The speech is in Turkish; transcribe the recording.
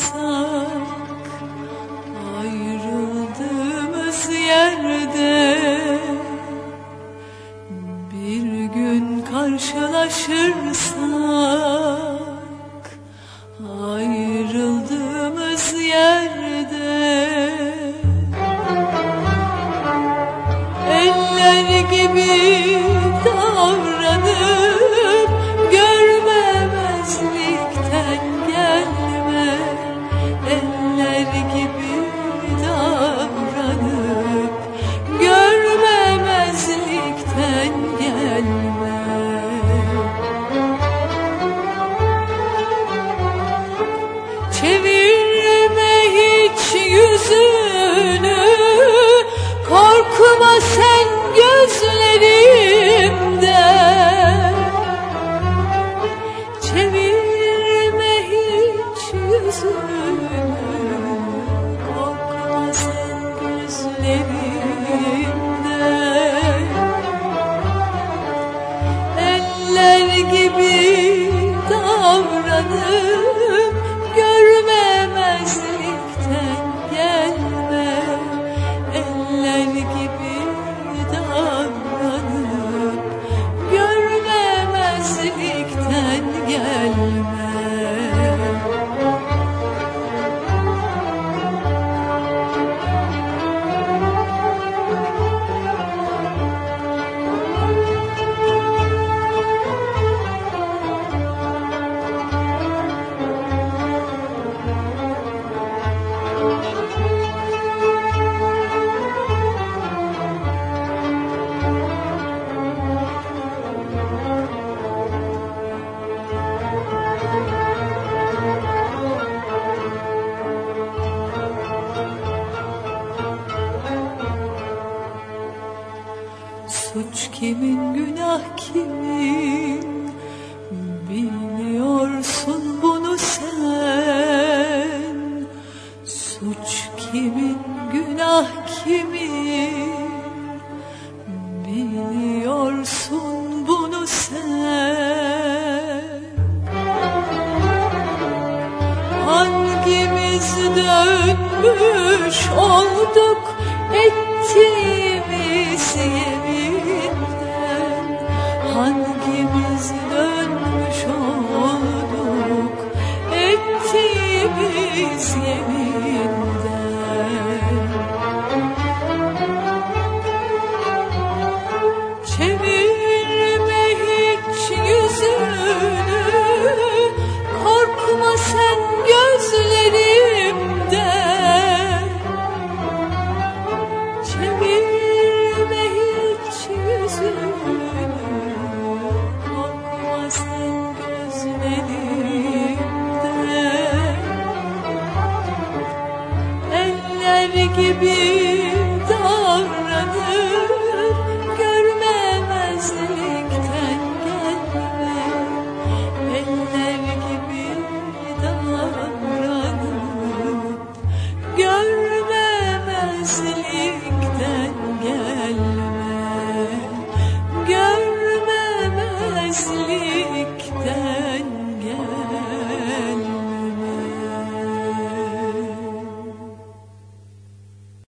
kalsak ayrıldığımız yerde bir gün karşılaşırsak Çevirme hiç yüzünü Korkma sen gözlerimden Çevirme hiç yüzünü Korkma sen gözlerimden Eller gibi davranır Suç kimin günah kimin? Biliyorsun bunu sen. Suç kimin günah kimin? Biliyorsun bunu sen. Hangimiz dönmüş olduk ettiğimiz yerinden Hangimiz gibi